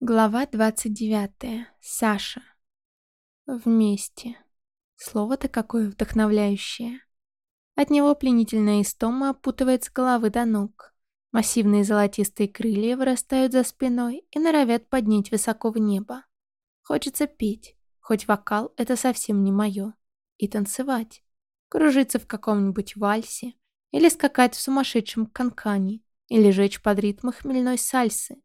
Глава 29. Саша. Вместе. Слово-то какое вдохновляющее. От него пленительная истома опутывает с головы до ног. Массивные золотистые крылья вырастают за спиной и норовят поднять высоко в небо. Хочется петь, хоть вокал — это совсем не мое. И танцевать. Кружиться в каком-нибудь вальсе. Или скакать в сумасшедшем канкане. Или жечь под ритм хмельной сальсы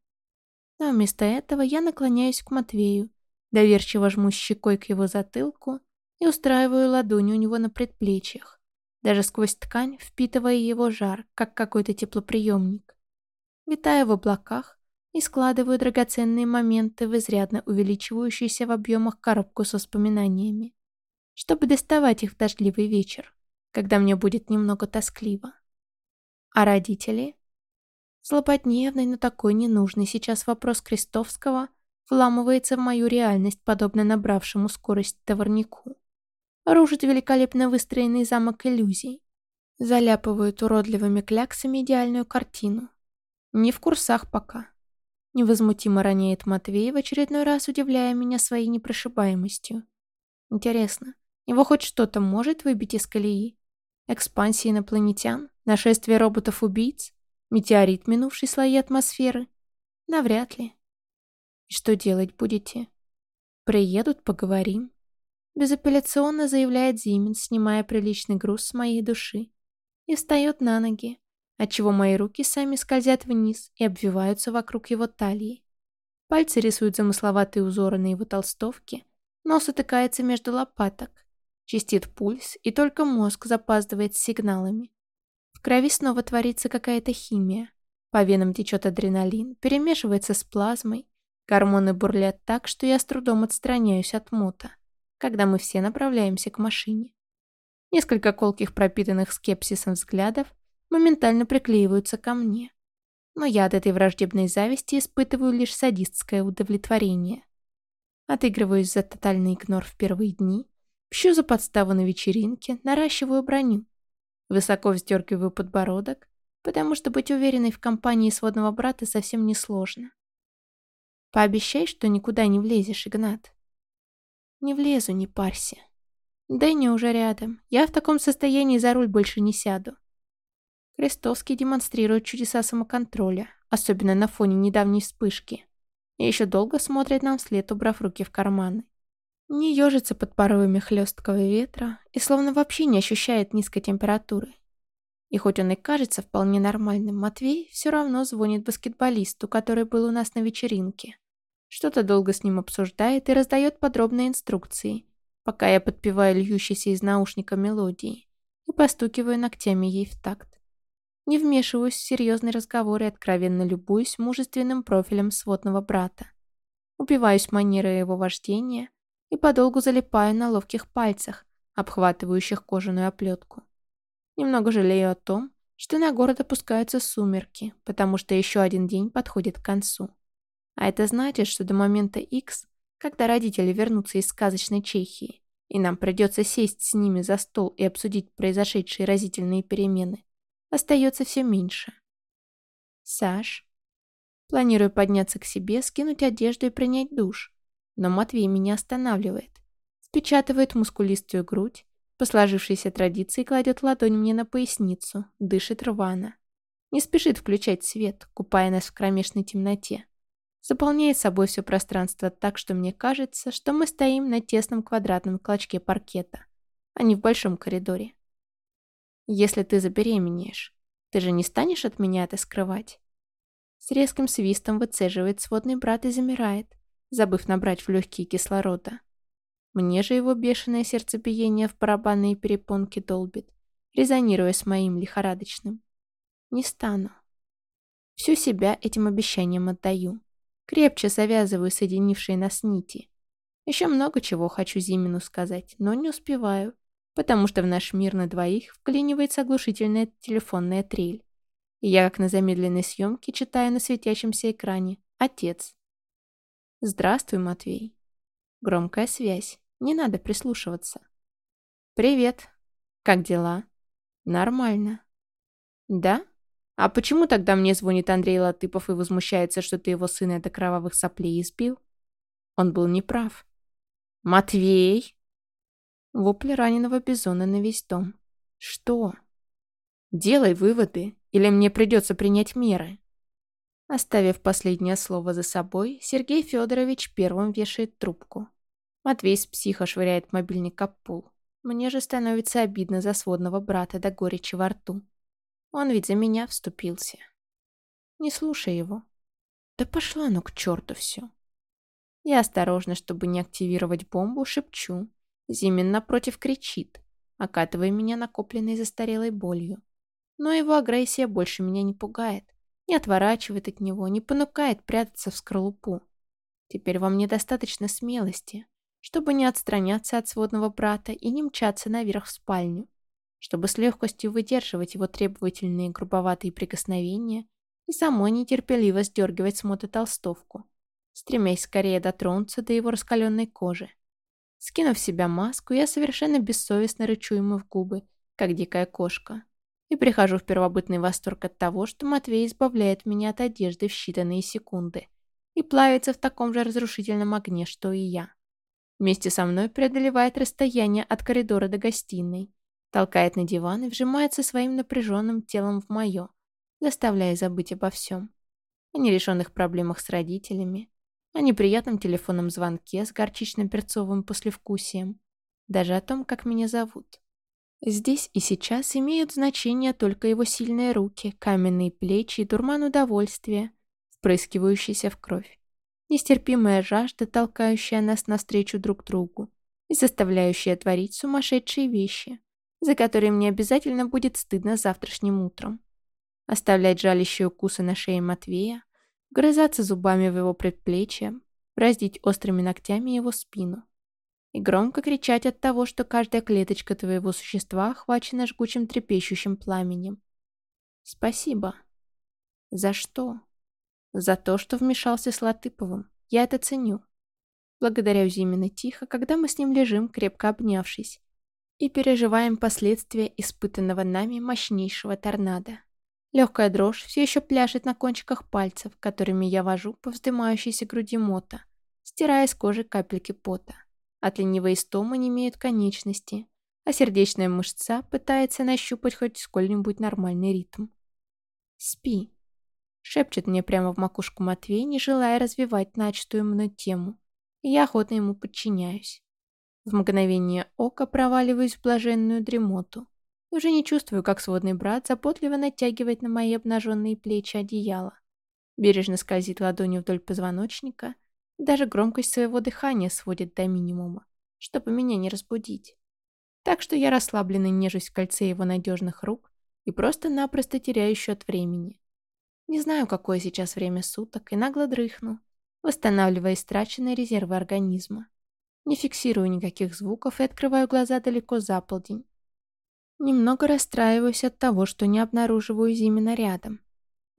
но вместо этого я наклоняюсь к Матвею, доверчиво жму щекой к его затылку и устраиваю ладони у него на предплечьях, даже сквозь ткань впитывая его жар, как какой-то теплоприемник. Витаю в облаках и складываю драгоценные моменты в изрядно увеличивающуюся в объемах коробку с воспоминаниями, чтобы доставать их в дождливый вечер, когда мне будет немного тоскливо. А родители? Злободневный, но такой ненужный сейчас вопрос Крестовского вламывается в мою реальность, подобно набравшему скорость товарнику. Рушит великолепно выстроенный замок иллюзий. Заляпывают уродливыми кляксами идеальную картину. Не в курсах пока. Невозмутимо роняет Матвей, в очередной раз удивляя меня своей непрошибаемостью. Интересно, его хоть что-то может выбить из колеи? Экспансия инопланетян? Нашествие роботов-убийц? Метеорит, минувший слои атмосферы? Навряд ли. И что делать будете? Приедут, поговорим. Безапелляционно заявляет Зимин, снимая приличный груз с моей души. И встает на ноги, отчего мои руки сами скользят вниз и обвиваются вокруг его талии. Пальцы рисуют замысловатые узоры на его толстовке, нос утыкается между лопаток, чистит пульс, и только мозг запаздывает с сигналами крови снова творится какая-то химия. По венам течет адреналин, перемешивается с плазмой. Гормоны бурлят так, что я с трудом отстраняюсь от мота, когда мы все направляемся к машине. Несколько колких пропитанных скепсисом взглядов моментально приклеиваются ко мне. Но я от этой враждебной зависти испытываю лишь садистское удовлетворение. Отыгрываюсь за тотальный игнор в первые дни, пщу за подставу на вечеринке, наращиваю броню. Высоко вздергиваю подбородок, потому что быть уверенной в компании сводного брата совсем несложно. Пообещай, что никуда не влезешь, Игнат. Не влезу, не парься. Дэнни уже рядом. Я в таком состоянии за руль больше не сяду. Крестовский демонстрирует чудеса самоконтроля, особенно на фоне недавней вспышки. И еще долго смотрит нам вслед, убрав руки в карманы не ежится под порывами хлесткого ветра и словно вообще не ощущает низкой температуры. И хоть он и кажется вполне нормальным, Матвей все равно звонит баскетболисту, который был у нас на вечеринке. Что-то долго с ним обсуждает и раздает подробные инструкции, пока я подпеваю льющейся из наушника мелодии и постукиваю ногтями ей в такт. Не вмешиваюсь в серьезный разговор и откровенно любуюсь мужественным профилем сводного брата. Убиваюсь манерой его вождения, и подолгу залипаю на ловких пальцах, обхватывающих кожаную оплетку. Немного жалею о том, что на город опускаются сумерки, потому что еще один день подходит к концу. А это значит, что до момента X, когда родители вернутся из сказочной Чехии, и нам придется сесть с ними за стол и обсудить произошедшие разительные перемены, остается все меньше. Саш. Планирую подняться к себе, скинуть одежду и принять душ, но Матвей меня останавливает. Спечатывает мускулистую грудь, по сложившейся традиции кладет ладонь мне на поясницу, дышит рвано. Не спешит включать свет, купая нас в кромешной темноте. Заполняет собой все пространство так, что мне кажется, что мы стоим на тесном квадратном клочке паркета, а не в большом коридоре. Если ты забеременеешь, ты же не станешь от меня это скрывать? С резким свистом выцеживает сводный брат и замирает, забыв набрать в легкие кислорода. Мне же его бешеное сердцебиение в барабанные перепонки долбит, резонируя с моим лихорадочным. Не стану. Всю себя этим обещанием отдаю. Крепче завязываю соединившие нас нити. Еще много чего хочу Зимину сказать, но не успеваю, потому что в наш мир на двоих вклинивается оглушительная телефонная трель. И я, как на замедленной съемке, читаю на светящемся экране «Отец». «Здравствуй, Матвей». Громкая связь. Не надо прислушиваться. «Привет. Как дела?» «Нормально». «Да? А почему тогда мне звонит Андрей Латыпов и возмущается, что ты его сына до кровавых соплей избил? Он был неправ. «Матвей!» Вопль раненого бизона на весь дом. «Что?» «Делай выводы, или мне придется принять меры». Оставив последнее слово за собой, Сергей Федорович первым вешает трубку. Матвей с психа швыряет мобильник об пол. Мне же становится обидно за сводного брата до горечи во рту. Он ведь за меня вступился. Не слушай его. Да пошла ну к черту все. Я осторожно, чтобы не активировать бомбу, шепчу. Зимин напротив кричит, окатывая меня накопленной застарелой болью. Но его агрессия больше меня не пугает, не отворачивает от него, не понукает прятаться в скорлупу. Теперь во мне достаточно смелости, чтобы не отстраняться от сводного брата и не мчаться наверх в спальню, чтобы с легкостью выдерживать его требовательные грубоватые прикосновения и самой нетерпеливо сдергивать с моты толстовку, стремясь скорее дотронуться до его раскаленной кожи. Скинув в себя маску, я совершенно бессовестно рычу ему в губы, как дикая кошка, и прихожу в первобытный восторг от того, что Матвей избавляет меня от одежды в считанные секунды и плавится в таком же разрушительном огне, что и я. Вместе со мной преодолевает расстояние от коридора до гостиной, толкает на диван и вжимается своим напряженным телом в мое, заставляя забыть обо всем. О нерешенных проблемах с родителями, о неприятном телефонном звонке с горчичным перцовым послевкусием, даже о том, как меня зовут. Здесь и сейчас имеют значение только его сильные руки, каменные плечи и дурман удовольствия, впрыскивающийся в кровь нестерпимая жажда, толкающая нас навстречу друг другу и заставляющая творить сумасшедшие вещи, за которые мне обязательно будет стыдно завтрашним утром. Оставлять жалящие укусы на шее Матвея, грызаться зубами в его предплечье, раздеть острыми ногтями его спину и громко кричать от того, что каждая клеточка твоего существа охвачена жгучим трепещущим пламенем. Спасибо. За что? За то, что вмешался с Латыповым. Я это ценю. Благодаря Зимина тихо, когда мы с ним лежим, крепко обнявшись, и переживаем последствия испытанного нами мощнейшего торнадо. Легкая дрожь все еще пляшет на кончиках пальцев, которыми я вожу по вздымающейся груди мота, стирая с кожи капельки пота. От ленивой истомы не имеют конечности, а сердечная мышца пытается нащупать хоть сколь-нибудь нормальный ритм. «Спи», Шепчет мне прямо в макушку Матвей, не желая развивать начатую мной тему. И я охотно ему подчиняюсь. В мгновение ока проваливаюсь в блаженную дремоту. И уже не чувствую, как сводный брат заботливо натягивает на мои обнаженные плечи одеяло. Бережно скользит ладонью вдоль позвоночника. Даже громкость своего дыхания сводит до минимума, чтобы меня не разбудить. Так что я расслабленно нежусь в кольце его надежных рук и просто-напросто теряю счет времени. Не знаю, какое сейчас время суток, и нагло дрыхну, восстанавливая истраченные резервы организма. Не фиксирую никаких звуков и открываю глаза далеко за полдень. Немного расстраиваюсь от того, что не обнаруживаю Зимина рядом.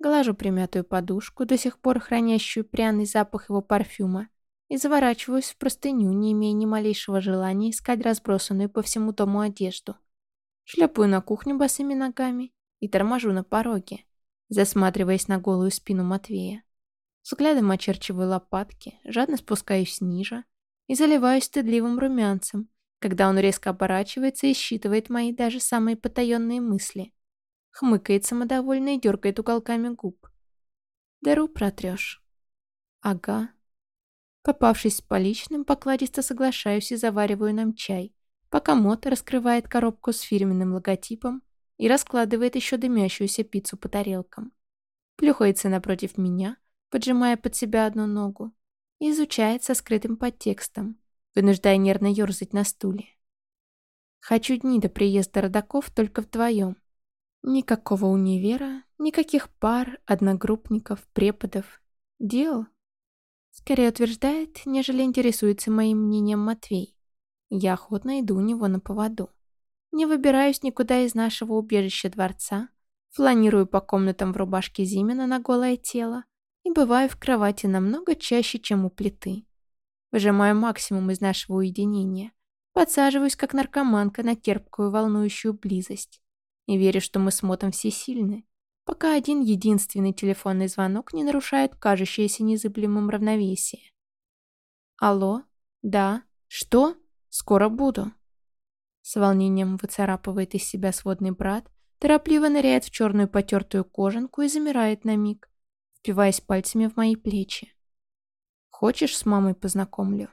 Глажу примятую подушку, до сих пор хранящую пряный запах его парфюма, и заворачиваюсь в простыню, не имея ни малейшего желания искать разбросанную по всему дому одежду. Шлепаю на кухню босыми ногами и торможу на пороге, засматриваясь на голую спину Матвея. Взглядом очерчиваю лопатки, жадно спускаюсь ниже и заливаюсь стыдливым румянцем, когда он резко оборачивается и считывает мои даже самые потаенные мысли. Хмыкает самодовольно и дергает уголками губ. Дыру протрешь. Ага. Попавшись с поличным, покладисто соглашаюсь и завариваю нам чай, пока Мот раскрывает коробку с фирменным логотипом и раскладывает еще дымящуюся пиццу по тарелкам. Плюхается напротив меня, поджимая под себя одну ногу, и изучает со скрытым подтекстом, вынуждая нервно ерзать на стуле. «Хочу дни до приезда родаков только вдвоем. Никакого универа, никаких пар, одногруппников, преподов. Дел?» Скорее утверждает, нежели интересуется моим мнением Матвей. Я охотно иду у него на поводу. Не выбираюсь никуда из нашего убежища дворца, фланирую по комнатам в рубашке Зимина на голое тело и бываю в кровати намного чаще, чем у плиты. Выжимаю максимум из нашего уединения, подсаживаюсь как наркоманка на терпкую волнующую близость и верю, что мы с Мотом всесильны, пока один единственный телефонный звонок не нарушает кажущееся незыблемым равновесие. «Алло? Да? Что? Скоро буду». С волнением выцарапывает из себя сводный брат, торопливо ныряет в черную потертую кожанку и замирает на миг, впиваясь пальцами в мои плечи. «Хочешь, с мамой познакомлю?»